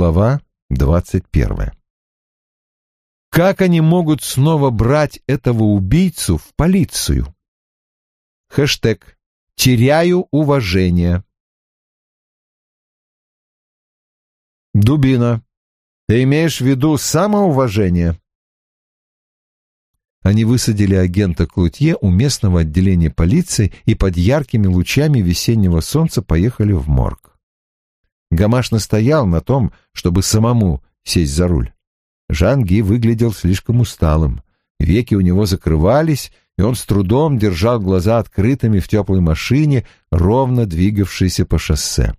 Глава двадцать первая. Как они могут снова брать этого убийцу в полицию? Хэштег «Теряю уважение». Дубина. Ты имеешь в виду самоуважение? Они высадили агента Клутье у местного отделения полиции и под яркими лучами весеннего солнца поехали в морг. Гамаш настоял на том, чтобы самому сесть за руль. Жан-Ги выглядел слишком усталым. Веки у него закрывались, и он с трудом держал глаза открытыми в теплой машине, ровно двигавшейся по шоссе.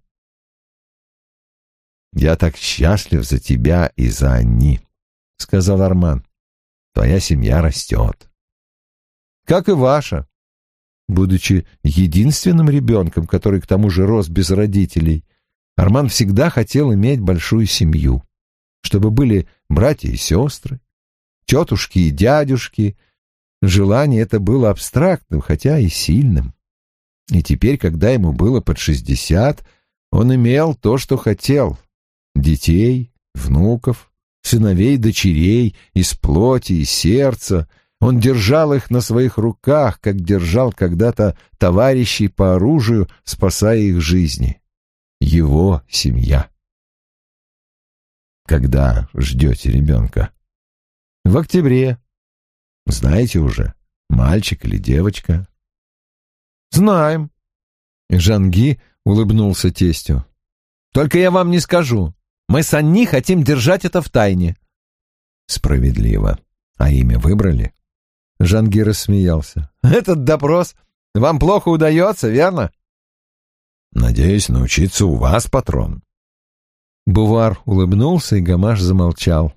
«Я так счастлив за тебя и за Анни», — сказал Арман. «Твоя семья растет». «Как и ваша», будучи единственным ребенком, который к тому же рос без родителей, Арман всегда хотел иметь большую семью, чтобы были братья и сестры, тетушки и дядюшки. Желание это было абстрактным, хотя и сильным. И теперь, когда ему было под шестьдесят, он имел то, что хотел — детей, внуков, сыновей, дочерей, из плоти и сердца. Он держал их на своих руках, как держал когда-то товарищей по оружию, спасая их жизни его семья. Когда ждете ребенка? В октябре. Знаете уже, мальчик или девочка? Знаем. Жанги улыбнулся тестю. Только я вам не скажу. Мы с Анни хотим держать это в тайне. Справедливо. А имя выбрали? Жанги рассмеялся. Этот допрос вам плохо удается, верно? Надеюсь научиться у вас, патрон. Бувар улыбнулся, и Гамаш замолчал.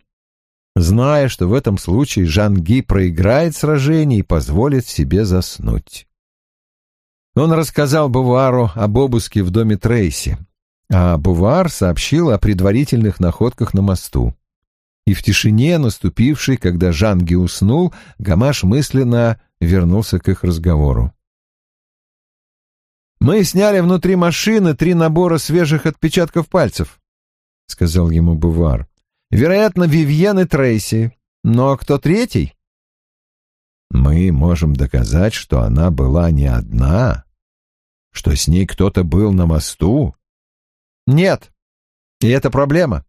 Зная, что в этом случае Жан-Ги проиграет сражение и позволит себе заснуть. Он рассказал Бувару об обыске в доме Трейси, а Бувар сообщил о предварительных находках на мосту. И в тишине, наступившей, когда Жанги уснул, Гамаш мысленно вернулся к их разговору. «Мы сняли внутри машины три набора свежих отпечатков пальцев», — сказал ему Бувар. «Вероятно, Вивьен и Трейси. Но кто третий?» «Мы можем доказать, что она была не одна, что с ней кто-то был на мосту». «Нет, и это проблема.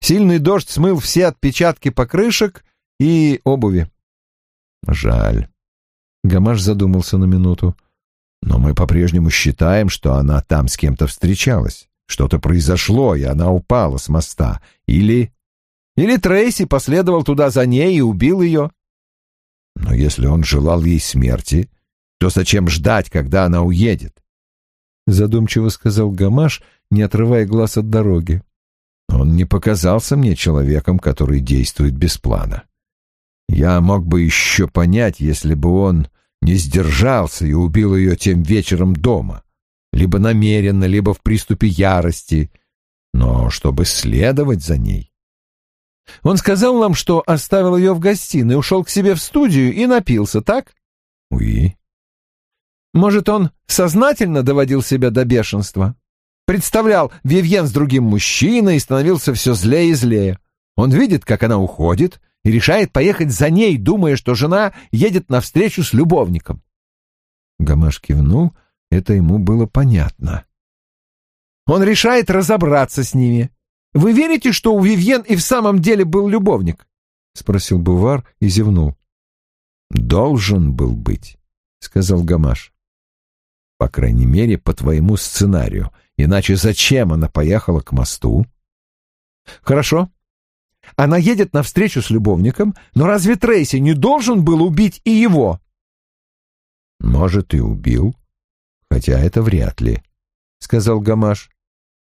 Сильный дождь смыл все отпечатки покрышек и обуви». «Жаль». Гамаш задумался на минуту. Но мы по-прежнему считаем, что она там с кем-то встречалась. Что-то произошло, и она упала с моста. Или... Или Трейси последовал туда за ней и убил ее. Но если он желал ей смерти, то зачем ждать, когда она уедет? Задумчиво сказал Гамаш, не отрывая глаз от дороги. Он не показался мне человеком, который действует без плана. Я мог бы еще понять, если бы он не сдержался и убил ее тем вечером дома, либо намеренно, либо в приступе ярости, но чтобы следовать за ней. Он сказал нам, что оставил ее в гостиной, ушел к себе в студию и напился, так? Уи. Может, он сознательно доводил себя до бешенства? Представлял Вивьен с другим мужчиной и становился все злее и злее. Он видит, как она уходит, и решает поехать за ней, думая, что жена едет навстречу с любовником. Гамаш кивнул, это ему было понятно. Он решает разобраться с ними. Вы верите, что у Вивьен и в самом деле был любовник? — спросил Бувар и зевнул. «Должен был быть», — сказал Гамаш. «По крайней мере, по твоему сценарию. Иначе зачем она поехала к мосту?» «Хорошо. Она едет навстречу с любовником, но разве Трейси не должен был убить и его? Может, и убил, хотя это вряд ли, — сказал Гамаш.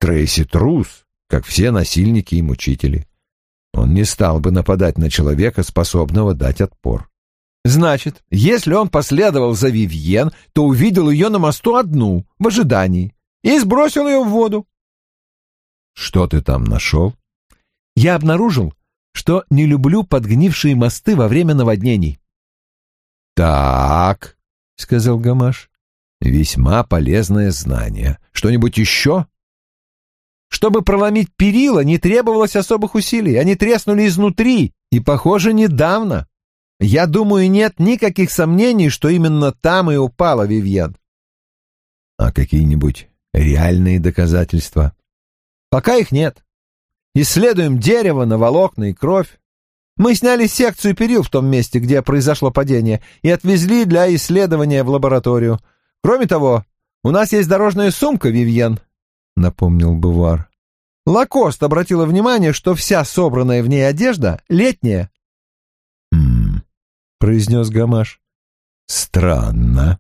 Трейси трус, как все насильники и мучители. Он не стал бы нападать на человека, способного дать отпор. Значит, если он последовал за Вивьен, то увидел ее на мосту одну, в ожидании, и сбросил ее в воду. Что ты там нашел? Я обнаружил, что не люблю подгнившие мосты во время наводнений. «Так», — сказал Гамаш, — «весьма полезное знание. Что-нибудь еще?» Чтобы проломить перила, не требовалось особых усилий. Они треснули изнутри, и, похоже, недавно. Я думаю, нет никаких сомнений, что именно там и упала Вивьен. А какие-нибудь реальные доказательства? Пока их нет. Исследуем дерево на волокна и кровь. Мы сняли секцию перил в том месте, где произошло падение, и отвезли для исследования в лабораторию. Кроме того, у нас есть дорожная сумка, Вивьен, — напомнил Бувар. Лакост обратила внимание, что вся собранная в ней одежда летняя. «Хм...» — произнес Гамаш. «Странно».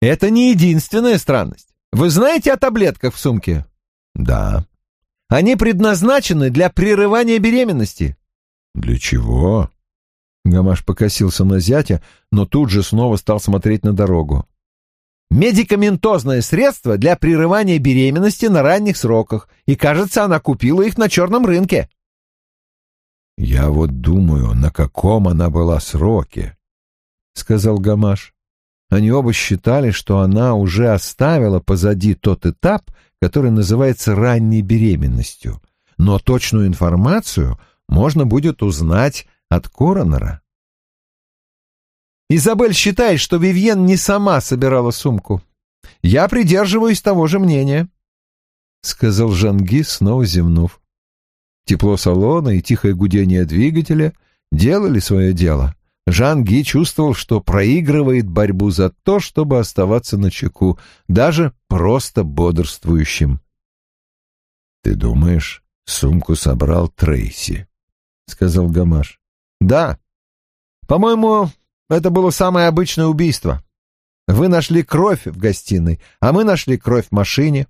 «Это не единственная странность. Вы знаете о таблетках в сумке?» «Да». «Они предназначены для прерывания беременности». «Для чего?» Гамаш покосился на зятя, но тут же снова стал смотреть на дорогу. «Медикаментозное средство для прерывания беременности на ранних сроках, и, кажется, она купила их на черном рынке». «Я вот думаю, на каком она была сроке», — сказал Гамаш. Они оба считали, что она уже оставила позади тот этап, который называется ранней беременностью, но точную информацию — можно будет узнать от коронера. Изабель считает, что Вивьен не сама собирала сумку. Я придерживаюсь того же мнения, — сказал Жанги, снова зевнув. Тепло салона и тихое гудение двигателя делали свое дело. Жанги чувствовал, что проигрывает борьбу за то, чтобы оставаться на чеку, даже просто бодрствующим. — Ты думаешь, сумку собрал Трейси? — сказал Гамаш. «Да. По-моему, это было самое обычное убийство. Вы нашли кровь в гостиной, а мы нашли кровь в машине.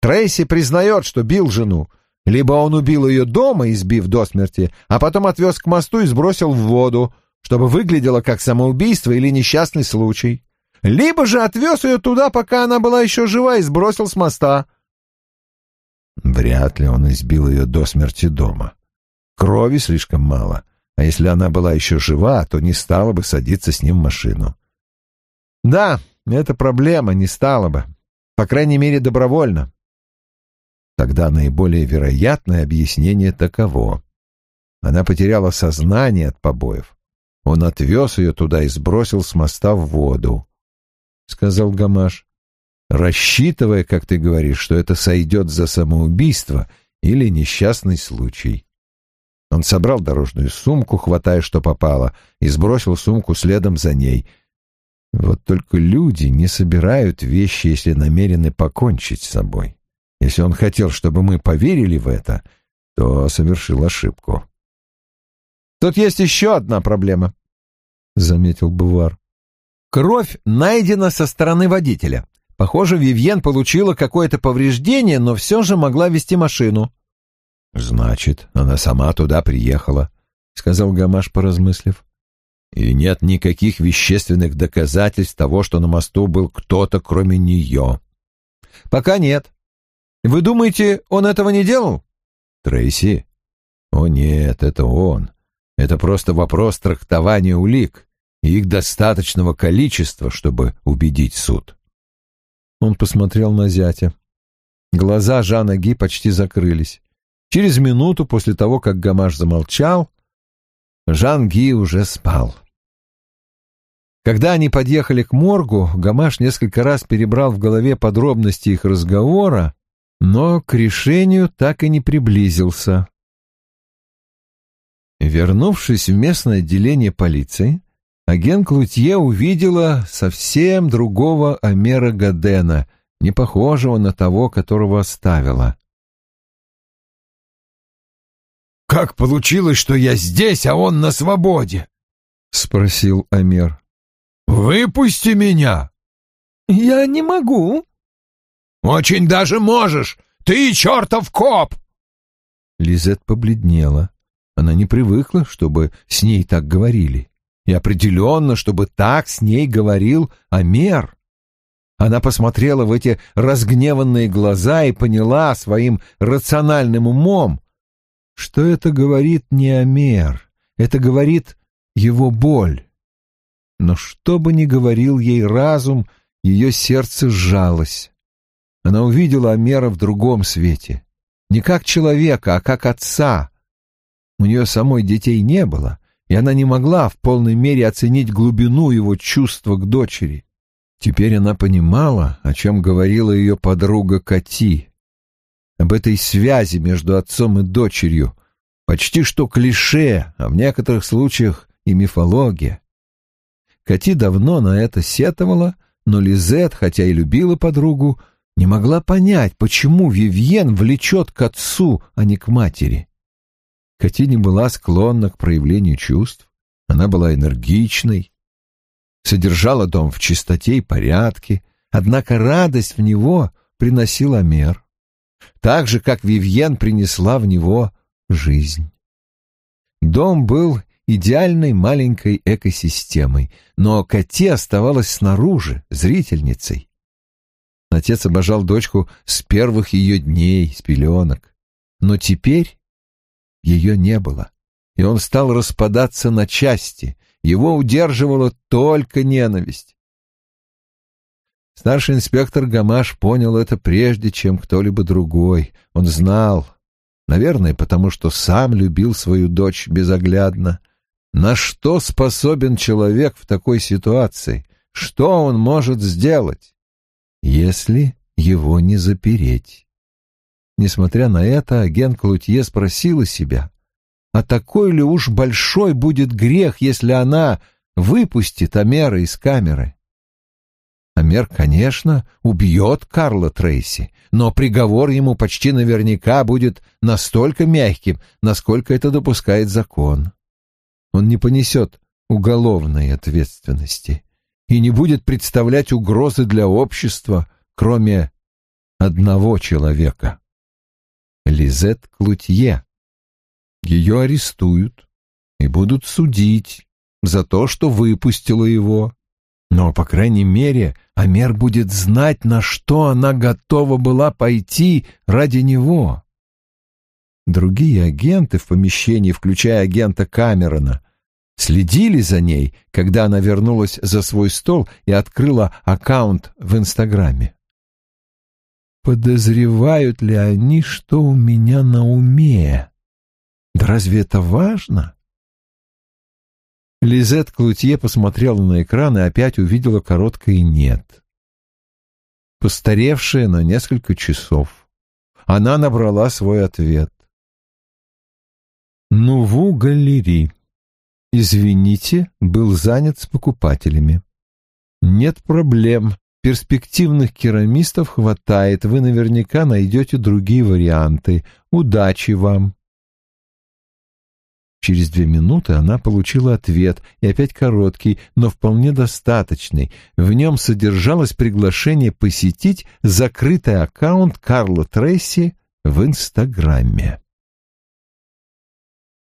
Трейси признает, что бил жену. Либо он убил ее дома, избив до смерти, а потом отвез к мосту и сбросил в воду, чтобы выглядело как самоубийство или несчастный случай. Либо же отвез ее туда, пока она была еще жива, и сбросил с моста». Вряд ли он избил ее до смерти дома. Крови слишком мало, а если она была еще жива, то не стала бы садиться с ним в машину. Да, это проблема, не стала бы. По крайней мере, добровольно. Тогда наиболее вероятное объяснение таково. Она потеряла сознание от побоев. Он отвез ее туда и сбросил с моста в воду, — сказал Гамаш, рассчитывая, как ты говоришь, что это сойдет за самоубийство или несчастный случай. Он собрал дорожную сумку, хватая, что попало, и сбросил сумку следом за ней. Вот только люди не собирают вещи, если намерены покончить с собой. Если он хотел, чтобы мы поверили в это, то совершил ошибку. «Тут есть еще одна проблема», — заметил Бувар. «Кровь найдена со стороны водителя. Похоже, Вивьен получила какое-то повреждение, но все же могла вести машину. Значит, она сама туда приехала, сказал Гамаш, поразмыслив. И нет никаких вещественных доказательств того, что на мосту был кто-то, кроме нее. Пока нет. Вы думаете, он этого не делал? Трейси? О нет, это он. Это просто вопрос трактования улик, и их достаточного количества, чтобы убедить суд. Он посмотрел на зятя. Глаза Жана Ги почти закрылись. Через минуту после того, как Гамаш замолчал, Жан Ги уже спал. Когда они подъехали к моргу, Гамаш несколько раз перебрал в голове подробности их разговора, но к решению так и не приблизился. Вернувшись в местное отделение полиции, агент Клутье увидела совсем другого Амера Гадена, не похожего на того, которого оставила. «Как получилось, что я здесь, а он на свободе?» — спросил Амир. «Выпусти меня!» «Я не могу». «Очень даже можешь! Ты чертов коп!» Лизет побледнела. Она не привыкла, чтобы с ней так говорили. И определенно, чтобы так с ней говорил Амер. Она посмотрела в эти разгневанные глаза и поняла своим рациональным умом, что это говорит не Амер, это говорит его боль. Но что бы ни говорил ей разум, ее сердце сжалось. Она увидела Амера в другом свете. не как человека, а как отца. У нее самой детей не было, и она не могла в полной мере оценить глубину его чувства к дочери. Теперь она понимала, о чем говорила ее подруга Кати, об этой связи между отцом и дочерью, почти что клише, а в некоторых случаях и мифология. Кати давно на это сетовала, но Лизет, хотя и любила подругу, не могла понять, почему Вивьен влечет к отцу, а не к матери. Кати не была склонна к проявлению чувств, она была энергичной, содержала дом в чистоте и порядке, однако радость в него приносила мер, так же, как Вивьен принесла в него жизнь. Дом был идеальной маленькой экосистемой, но Кати оставалась снаружи, зрительницей. Отец обожал дочку с первых ее дней, с пеленок. Но теперь ее не было, и он стал распадаться на части, его удерживала только ненависть. Старший инспектор Гамаш понял это прежде, чем кто-либо другой. Он знал, наверное, потому что сам любил свою дочь безоглядно, на что способен человек в такой ситуации, что он может сделать, если его не запереть. Несмотря на это, агент Клутье спросила себя, а такой ли уж большой будет грех, если она выпустит Амера из камеры? Амер, конечно, убьет Карла Трейси, но приговор ему почти наверняка будет настолько мягким, насколько это допускает закон. Он не понесет уголовной ответственности и не будет представлять угрозы для общества, кроме одного человека. Лизет Клутье. Ее арестуют и будут судить за то, что выпустила его. Но, по крайней мере, Амер будет знать, на что она готова была пойти ради него. Другие агенты в помещении, включая агента Камерона, следили за ней, когда она вернулась за свой стол и открыла аккаунт в Инстаграме. Подозревают ли они, что у меня на уме? Да разве это важно? Лизет Клутье посмотрела на экран и опять увидела короткое «нет». Постаревшая на несколько часов. Она набрала свой ответ. «Нуву галери. Извините, был занят с покупателями. Нет проблем. Перспективных керамистов хватает. Вы наверняка найдете другие варианты. Удачи вам. Через две минуты она получила ответ, и опять короткий, но вполне достаточный. В нем содержалось приглашение посетить закрытый аккаунт Карла Тресси в Инстаграме.